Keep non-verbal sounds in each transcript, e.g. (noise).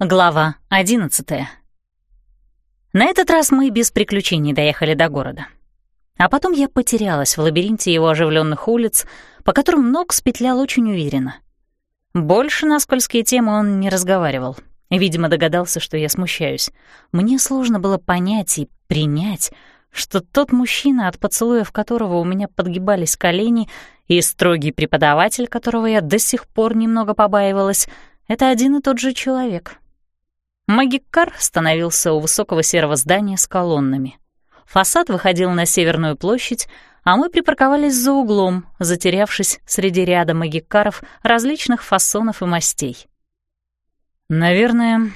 Глава одиннадцатая. На этот раз мы без приключений доехали до города. А потом я потерялась в лабиринте его оживленных улиц, по которым Нокс петлял очень уверенно. Больше на скользкие темы он не разговаривал. Видимо, догадался, что я смущаюсь. Мне сложно было понять и принять, что тот мужчина, от поцелуев которого у меня подгибались колени, и строгий преподаватель, которого я до сих пор немного побаивалась, — это один и тот же человек. Магиккар становился у высокого серого здания с колоннами. Фасад выходил на Северную площадь, а мы припарковались за углом, затерявшись среди ряда магиккаров различных фасонов и мастей. «Наверное,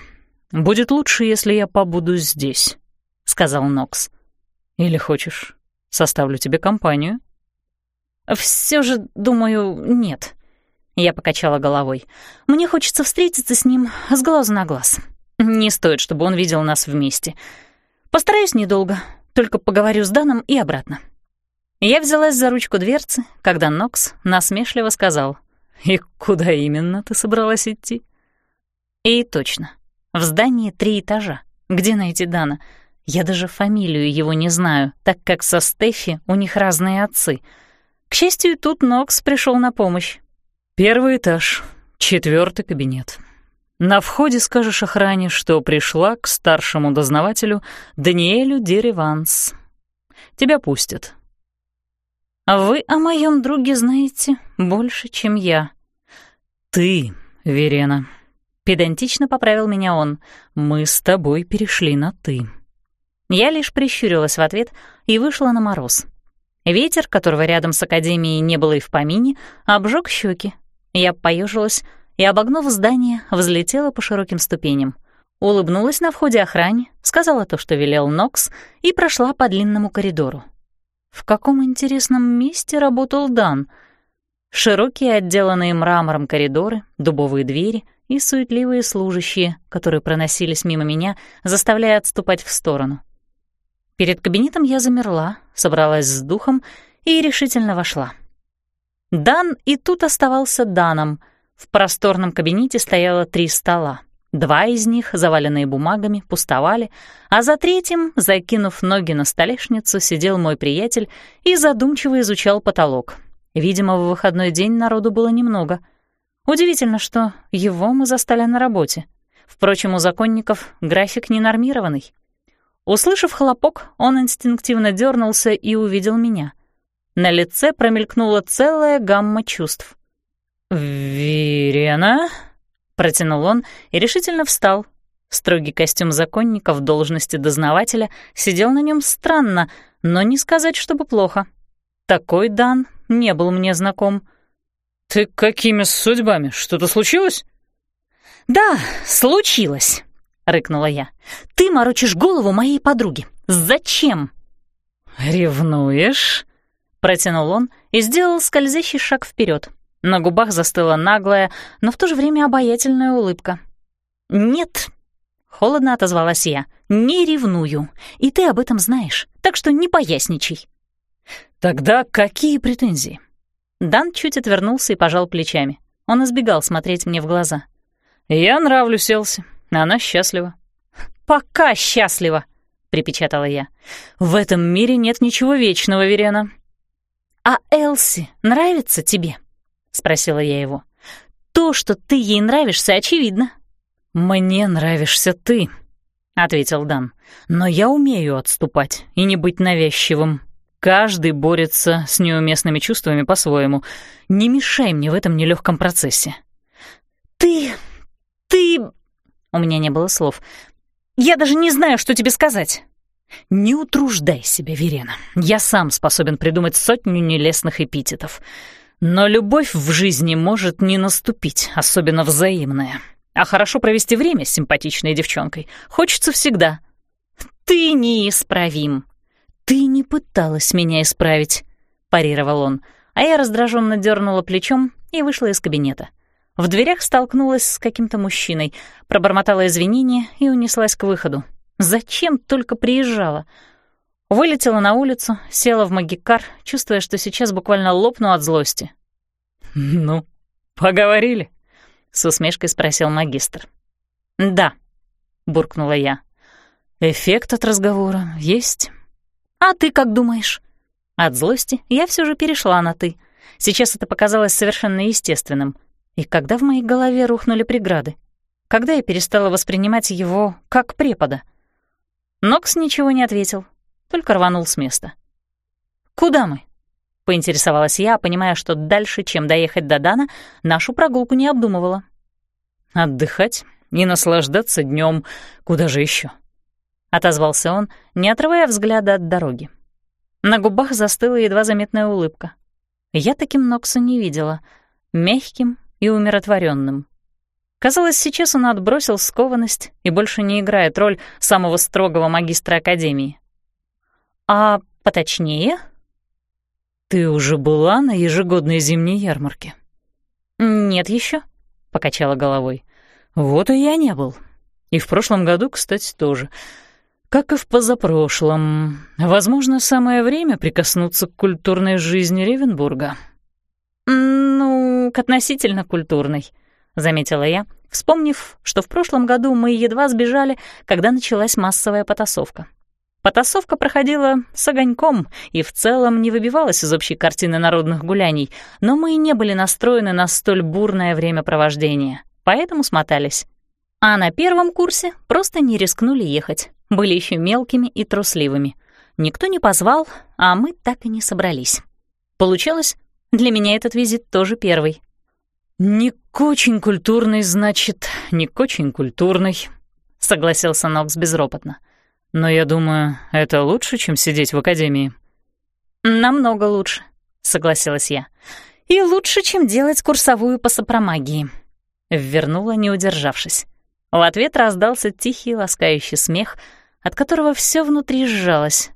будет лучше, если я побуду здесь», — сказал Нокс. «Или хочешь, составлю тебе компанию?» Все же, думаю, нет». Я покачала головой. «Мне хочется встретиться с ним с глазу на глаз. Не стоит, чтобы он видел нас вместе. Постараюсь недолго, только поговорю с Даном и обратно». Я взялась за ручку дверцы, когда Нокс насмешливо сказал. «И куда именно ты собралась идти?» И точно. В здании три этажа. Где найти Дана? Я даже фамилию его не знаю, так как со Стефи у них разные отцы. К счастью, тут Нокс пришел на помощь. «Первый этаж, четвертый кабинет. На входе скажешь охране, что пришла к старшему дознавателю Даниэлю Дереванс. Тебя пустят». «Вы о моем друге знаете больше, чем я». «Ты, Верена», Педантично поправил меня он. «Мы с тобой перешли на «ты». Я лишь прищурилась в ответ и вышла на мороз. Ветер, которого рядом с академией не было и в помине, обжег щеки. Я поежилась и, обогнув здание, взлетела по широким ступеням. Улыбнулась на входе охране, сказала то, что велел Нокс, и прошла по длинному коридору. В каком интересном месте работал Дан? Широкие, отделанные мрамором коридоры, дубовые двери — и суетливые служащие, которые проносились мимо меня, заставляя отступать в сторону. Перед кабинетом я замерла, собралась с духом и решительно вошла. Дан и тут оставался Даном. В просторном кабинете стояло три стола. Два из них, заваленные бумагами, пустовали, а за третьим, закинув ноги на столешницу, сидел мой приятель и задумчиво изучал потолок. Видимо, в выходной день народу было немного — Удивительно, что его мы застали на работе. Впрочем, у законников график ненормированный. Услышав хлопок, он инстинктивно дернулся и увидел меня. На лице промелькнула целая гамма чувств. «Верена?» — протянул он и решительно встал. Строгий костюм законника в должности дознавателя сидел на нем странно, но не сказать, чтобы плохо. Такой Дан не был мне знаком. «Ты какими судьбами? Что-то случилось?» «Да, случилось», — рыкнула я. «Ты морочишь голову моей подруге. Зачем?» «Ревнуешь?» — протянул он и сделал скользящий шаг вперед. На губах застыла наглая, но в то же время обаятельная улыбка. «Нет», — холодно отозвалась я, — «не ревную, и ты об этом знаешь, так что не поясничай». «Тогда какие претензии?» Дан чуть отвернулся и пожал плечами. Он избегал смотреть мне в глаза. «Я нравлюсь Элси. Она счастлива». «Пока счастлива», — припечатала я. «В этом мире нет ничего вечного, Верена». «А Элси нравится тебе?» — спросила я его. «То, что ты ей нравишься, очевидно». «Мне нравишься ты», — ответил Дан. «Но я умею отступать и не быть навязчивым». Каждый борется с неуместными чувствами по-своему. Не мешай мне в этом нелегком процессе. «Ты... ты...» У меня не было слов. «Я даже не знаю, что тебе сказать». «Не утруждай себя, Верена. Я сам способен придумать сотню нелестных эпитетов. Но любовь в жизни может не наступить, особенно взаимная. А хорошо провести время с симпатичной девчонкой хочется всегда». «Ты неисправим», «Ты не пыталась меня исправить», — парировал он, а я раздраженно дернула плечом и вышла из кабинета. В дверях столкнулась с каким-то мужчиной, пробормотала извинения и унеслась к выходу. Зачем только приезжала? Вылетела на улицу, села в магикар, чувствуя, что сейчас буквально лопну от злости. (laughs) «Ну, поговорили?» — с усмешкой спросил магистр. «Да», — буркнула я. «Эффект от разговора есть?» «А ты как думаешь?» От злости я все же перешла на «ты». Сейчас это показалось совершенно естественным. И когда в моей голове рухнули преграды? Когда я перестала воспринимать его как препода? Нокс ничего не ответил, только рванул с места. «Куда мы?» — поинтересовалась я, понимая, что дальше, чем доехать до Дана, нашу прогулку не обдумывала. «Отдыхать и наслаждаться днем, Куда же еще? отозвался он, не отрывая взгляда от дороги. На губах застыла едва заметная улыбка. Я таким Нокса не видела, мягким и умиротворенным. Казалось, сейчас он отбросил скованность и больше не играет роль самого строгого магистра Академии. «А поточнее?» «Ты уже была на ежегодной зимней ярмарке?» «Нет еще», — покачала головой. «Вот и я не был. И в прошлом году, кстати, тоже. Как и в позапрошлом. Возможно, самое время прикоснуться к культурной жизни Ревенбурга. «Ну, к относительно культурной», — заметила я, вспомнив, что в прошлом году мы едва сбежали, когда началась массовая потасовка. Потасовка проходила с огоньком и в целом не выбивалась из общей картины народных гуляний, но мы и не были настроены на столь бурное времяпровождение, поэтому смотались. А на первом курсе просто не рискнули ехать были еще мелкими и трусливыми. Никто не позвал, а мы так и не собрались. Получалось, для меня этот визит тоже первый. «Не очень культурный, значит, не очень культурный», — согласился Нокс безропотно. «Но я думаю, это лучше, чем сидеть в академии». «Намного лучше», — согласилась я. «И лучше, чем делать курсовую по сопромагии», — ввернула, не удержавшись. В ответ раздался тихий ласкающий смех — от которого все внутри сжалось.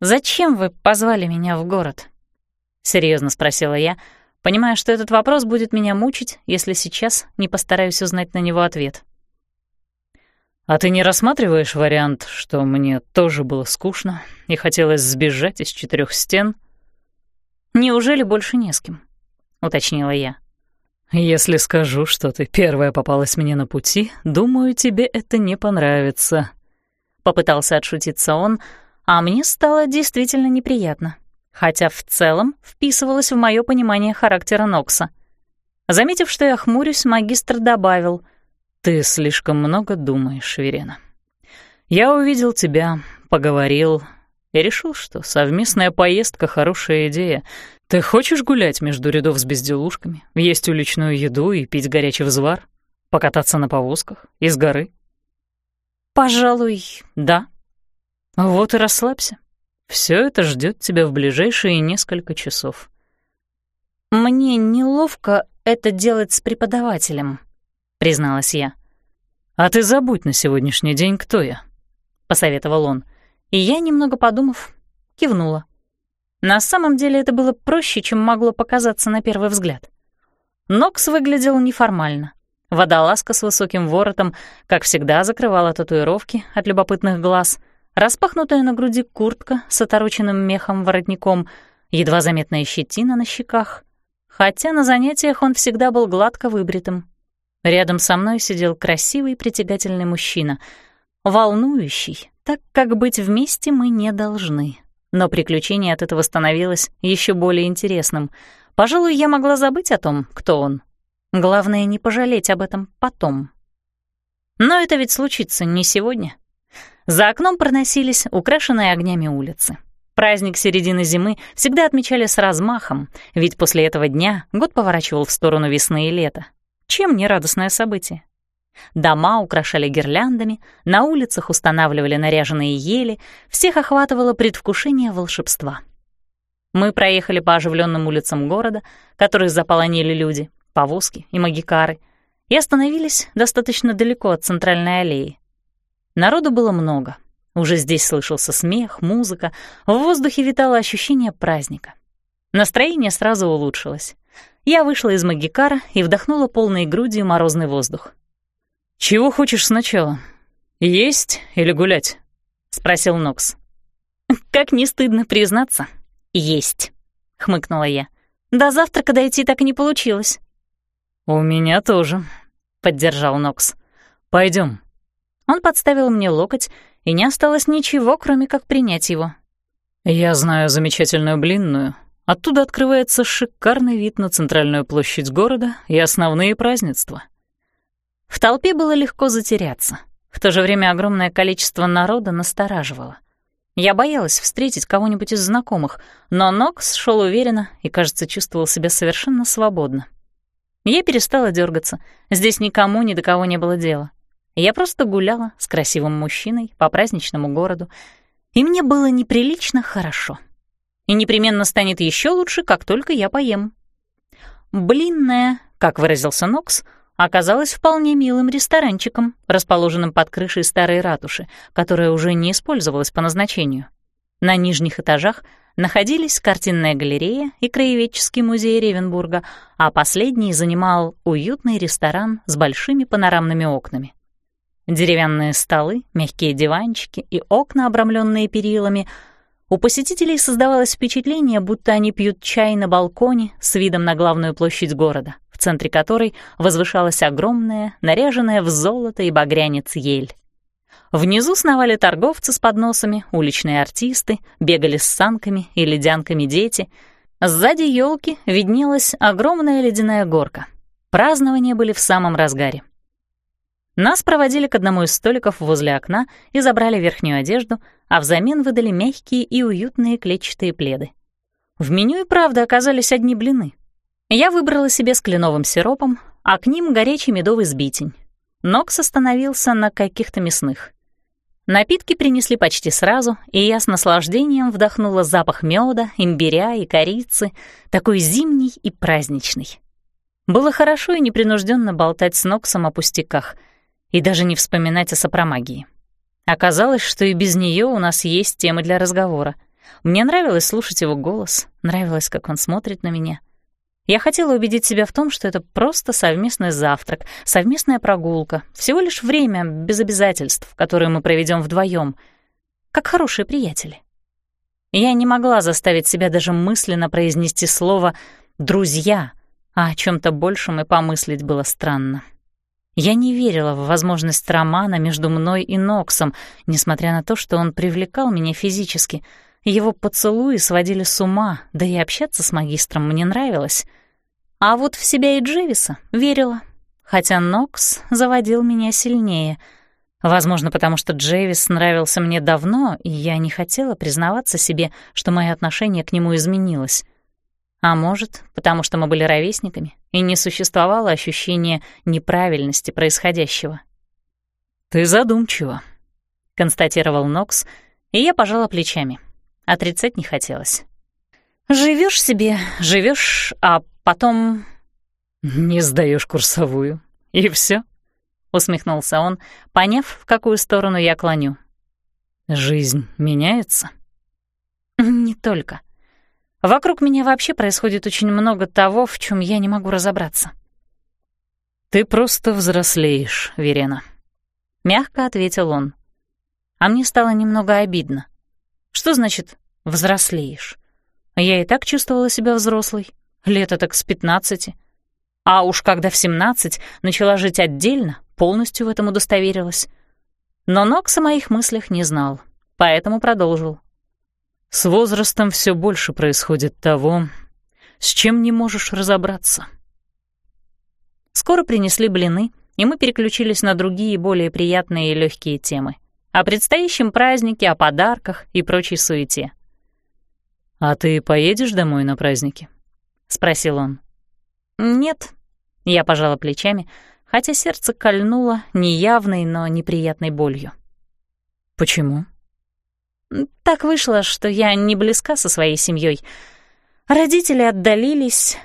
«Зачем вы позвали меня в город?» — серьезно спросила я, понимая, что этот вопрос будет меня мучить, если сейчас не постараюсь узнать на него ответ. «А ты не рассматриваешь вариант, что мне тоже было скучно и хотелось сбежать из четырех стен?» «Неужели больше не с кем?» — уточнила я. «Если скажу, что ты первая попалась мне на пути, думаю, тебе это не понравится». Попытался отшутиться он, а мне стало действительно неприятно, хотя в целом вписывалось в мое понимание характера Нокса. Заметив, что я хмурюсь, магистр добавил, «Ты слишком много думаешь, Верена. Я увидел тебя, поговорил и решил, что совместная поездка — хорошая идея, ты хочешь гулять между рядов с безделушками, есть уличную еду и пить горячий взвар? Покататься на повозках? Из горы? Пожалуй, да. Вот и расслабься. Все это ждет тебя в ближайшие несколько часов. Мне неловко это делать с преподавателем, призналась я. А ты забудь на сегодняшний день, кто я, посоветовал он. И я, немного подумав, кивнула. На самом деле это было проще, чем могло показаться на первый взгляд. Нокс выглядел неформально. Водолазка с высоким воротом, как всегда, закрывала татуировки от любопытных глаз, распахнутая на груди куртка с отороченным мехом воротником, едва заметная щетина на щеках. Хотя на занятиях он всегда был гладко выбритым. Рядом со мной сидел красивый притягательный мужчина, волнующий, так как быть вместе мы не должны. Но приключение от этого становилось еще более интересным. Пожалуй, я могла забыть о том, кто он. Главное, не пожалеть об этом потом. Но это ведь случится не сегодня. За окном проносились украшенные огнями улицы. Праздник середины зимы всегда отмечали с размахом, ведь после этого дня год поворачивал в сторону весны и лета. Чем не радостное событие? Дома украшали гирляндами, на улицах устанавливали наряженные ели, всех охватывало предвкушение волшебства. Мы проехали по оживленным улицам города, которые заполонили люди, повозки и магикары, и остановились достаточно далеко от центральной аллеи. Народу было много. Уже здесь слышался смех, музыка, в воздухе витало ощущение праздника. Настроение сразу улучшилось. Я вышла из магикара и вдохнула полной грудью морозный воздух. «Чего хочешь сначала? Есть или гулять?» — спросил Нокс. «Как не стыдно признаться, есть», — хмыкнула я. «До завтрака дойти так и не получилось». «У меня тоже», — поддержал Нокс. Пойдем. Он подставил мне локоть, и не осталось ничего, кроме как принять его. «Я знаю замечательную блинную. Оттуда открывается шикарный вид на центральную площадь города и основные празднества». В толпе было легко затеряться. В то же время огромное количество народа настораживало. Я боялась встретить кого-нибудь из знакомых, но Нокс шел уверенно и, кажется, чувствовал себя совершенно свободно. Я перестала дергаться. Здесь никому ни до кого не было дела. Я просто гуляла с красивым мужчиной по праздничному городу, и мне было неприлично хорошо. И непременно станет еще лучше, как только я поем. Блинная, как выразился Нокс, оказалась вполне милым ресторанчиком, расположенным под крышей старой ратуши, которая уже не использовалась по назначению. На нижних этажах находились картинная галерея и краеведческий музей Ревенбурга, а последний занимал уютный ресторан с большими панорамными окнами. Деревянные столы, мягкие диванчики и окна, обрамленные перилами. У посетителей создавалось впечатление, будто они пьют чай на балконе с видом на главную площадь города, в центре которой возвышалась огромная, наряженная в золото и багрянец ель. Внизу сновали торговцы с подносами, уличные артисты, бегали с санками и ледянками дети. Сзади елки виднелась огромная ледяная горка. Празднования были в самом разгаре. Нас проводили к одному из столиков возле окна и забрали верхнюю одежду, а взамен выдали мягкие и уютные клетчатые пледы. В меню и правда оказались одни блины. Я выбрала себе с кленовым сиропом, а к ним горячий медовый сбитень. Нокс остановился на каких-то мясных. Напитки принесли почти сразу, и я с наслаждением вдохнула запах меда, имбиря и корицы, такой зимний и праздничный. Было хорошо и непринужденно болтать с Ноксом о пустяках — и даже не вспоминать о сопромагии. Оказалось, что и без нее у нас есть темы для разговора. Мне нравилось слушать его голос, нравилось, как он смотрит на меня. Я хотела убедить себя в том, что это просто совместный завтрак, совместная прогулка, всего лишь время без обязательств, которые мы проведем вдвоем, как хорошие приятели. Я не могла заставить себя даже мысленно произнести слово «друзья», а о чем то большем и помыслить было странно. Я не верила в возможность романа между мной и Ноксом, несмотря на то, что он привлекал меня физически. Его поцелуи сводили с ума, да и общаться с магистром мне нравилось. А вот в себя и Джевиса верила, хотя Нокс заводил меня сильнее. Возможно, потому что Джевис нравился мне давно, и я не хотела признаваться себе, что мое отношение к нему изменилось. А может, потому что мы были ровесниками, и не существовало ощущения неправильности происходящего. «Ты задумчива», — констатировал Нокс, и я пожала плечами. Отрицать не хотелось. Живешь себе, живешь, а потом...» «Не сдаешь курсовую, и все, усмехнулся он, поняв, в какую сторону я клоню. «Жизнь меняется?» «Не только», Вокруг меня вообще происходит очень много того, в чем я не могу разобраться. «Ты просто взрослеешь, Верена», — мягко ответил он. А мне стало немного обидно. Что значит «взрослеешь»? Я и так чувствовала себя взрослой, лето так с пятнадцати. А уж когда в семнадцать начала жить отдельно, полностью в этом удостоверилась. Но Нокс о моих мыслях не знал, поэтому продолжил. С возрастом все больше происходит того, с чем не можешь разобраться. Скоро принесли блины, и мы переключились на другие, более приятные и легкие темы. О предстоящем празднике, о подарках и прочей суете. «А ты поедешь домой на праздники?» — спросил он. «Нет», — я пожала плечами, хотя сердце кольнуло неявной, но неприятной болью. «Почему?» Так вышло, что я не близка со своей семьей. Родители отдалились.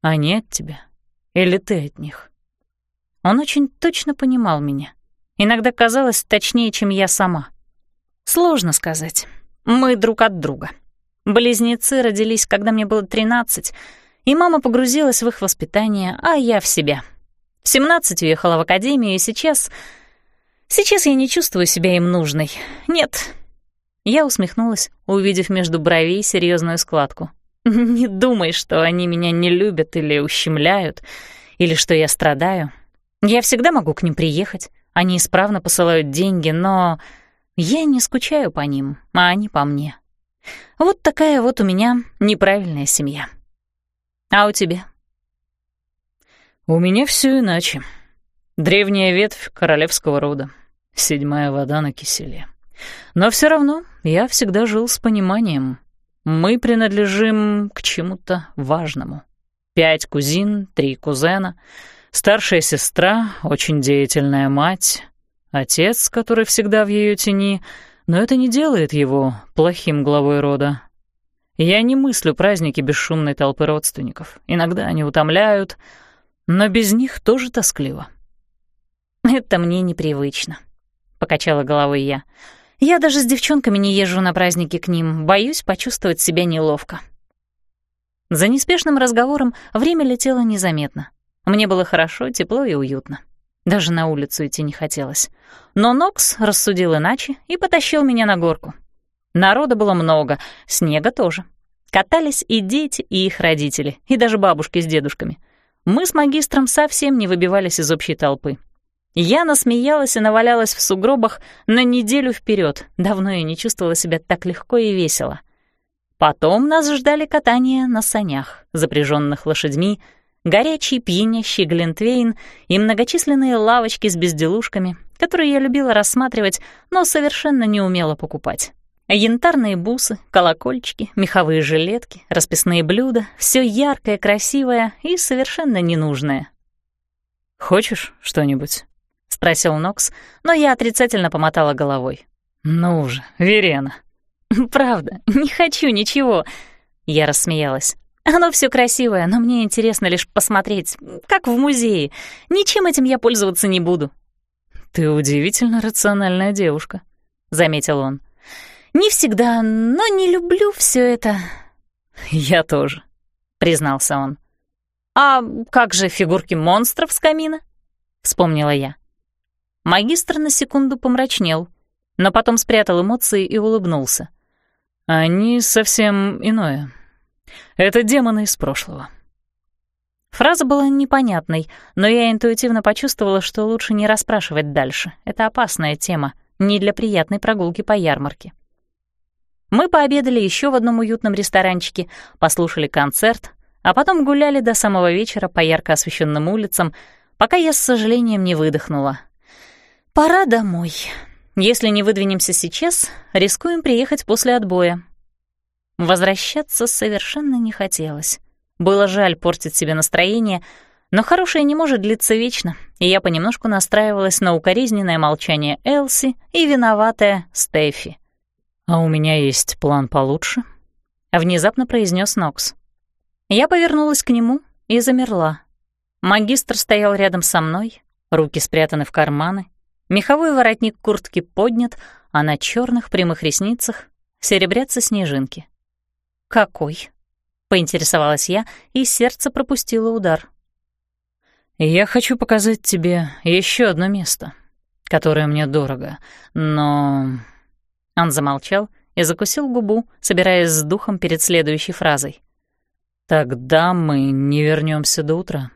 Они от тебя? Или ты от них? Он очень точно понимал меня. Иногда казалось точнее, чем я сама. Сложно сказать. Мы друг от друга. Близнецы родились, когда мне было 13, и мама погрузилась в их воспитание, а я в себя. В 17 уехала в академию, и сейчас... Сейчас я не чувствую себя им нужной. Нет, я усмехнулась, увидев между бровей серьезную складку. (laughs) «Не думай, что они меня не любят или ущемляют, или что я страдаю. Я всегда могу к ним приехать, они исправно посылают деньги, но я не скучаю по ним, а они по мне. Вот такая вот у меня неправильная семья. А у тебя? У меня все иначе. Древняя ветвь королевского рода, седьмая вода на киселе. Но все равно я всегда жил с пониманием. Мы принадлежим к чему-то важному. Пять кузин, три кузена, старшая сестра, очень деятельная мать, отец, который всегда в ее тени, но это не делает его плохим главой рода. Я не мыслю праздники бесшумной толпы родственников. Иногда они утомляют, но без них тоже тоскливо. «Это мне непривычно», — покачала головой я. «Я даже с девчонками не езжу на праздники к ним, боюсь почувствовать себя неловко». За неспешным разговором время летело незаметно. Мне было хорошо, тепло и уютно. Даже на улицу идти не хотелось. Но Нокс рассудил иначе и потащил меня на горку. Народа было много, снега тоже. Катались и дети, и их родители, и даже бабушки с дедушками. Мы с магистром совсем не выбивались из общей толпы. Я насмеялась и навалялась в сугробах на неделю вперед. Давно я не чувствовала себя так легко и весело. Потом нас ждали катания на санях, запряженных лошадьми, горячий пьянящий глинтвейн и многочисленные лавочки с безделушками, которые я любила рассматривать, но совершенно не умела покупать. Янтарные бусы, колокольчики, меховые жилетки, расписные блюда — все яркое, красивое и совершенно ненужное. «Хочешь что-нибудь?» — спросил Нокс, но я отрицательно помотала головой. «Ну же, Верена!» (laughs) «Правда, не хочу ничего!» Я рассмеялась. «Оно все красивое, но мне интересно лишь посмотреть, как в музее. Ничем этим я пользоваться не буду». «Ты удивительно рациональная девушка», — заметил он. «Не всегда, но не люблю все это». «Я тоже», — признался он. «А как же фигурки монстров с камина?» — вспомнила я. Магистр на секунду помрачнел, но потом спрятал эмоции и улыбнулся. «Они совсем иное. Это демоны из прошлого». Фраза была непонятной, но я интуитивно почувствовала, что лучше не расспрашивать дальше. Это опасная тема, не для приятной прогулки по ярмарке. Мы пообедали еще в одном уютном ресторанчике, послушали концерт, а потом гуляли до самого вечера по ярко освещенным улицам, пока я с сожалением не выдохнула. «Пора домой. Если не выдвинемся сейчас, рискуем приехать после отбоя». Возвращаться совершенно не хотелось. Было жаль портить себе настроение, но хорошее не может длиться вечно, и я понемножку настраивалась на укоризненное молчание Элси и виноватая Стефи. «А у меня есть план получше», — внезапно произнес Нокс. Я повернулась к нему и замерла. Магистр стоял рядом со мной, руки спрятаны в карманы, меховой воротник куртки поднят, а на черных прямых ресницах серебрятся снежинки. «Какой?» — поинтересовалась я, и сердце пропустило удар. «Я хочу показать тебе еще одно место, которое мне дорого, но он замолчал и закусил губу, собираясь с духом перед следующей фразой. «Тогда мы не вернемся до утра».